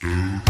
do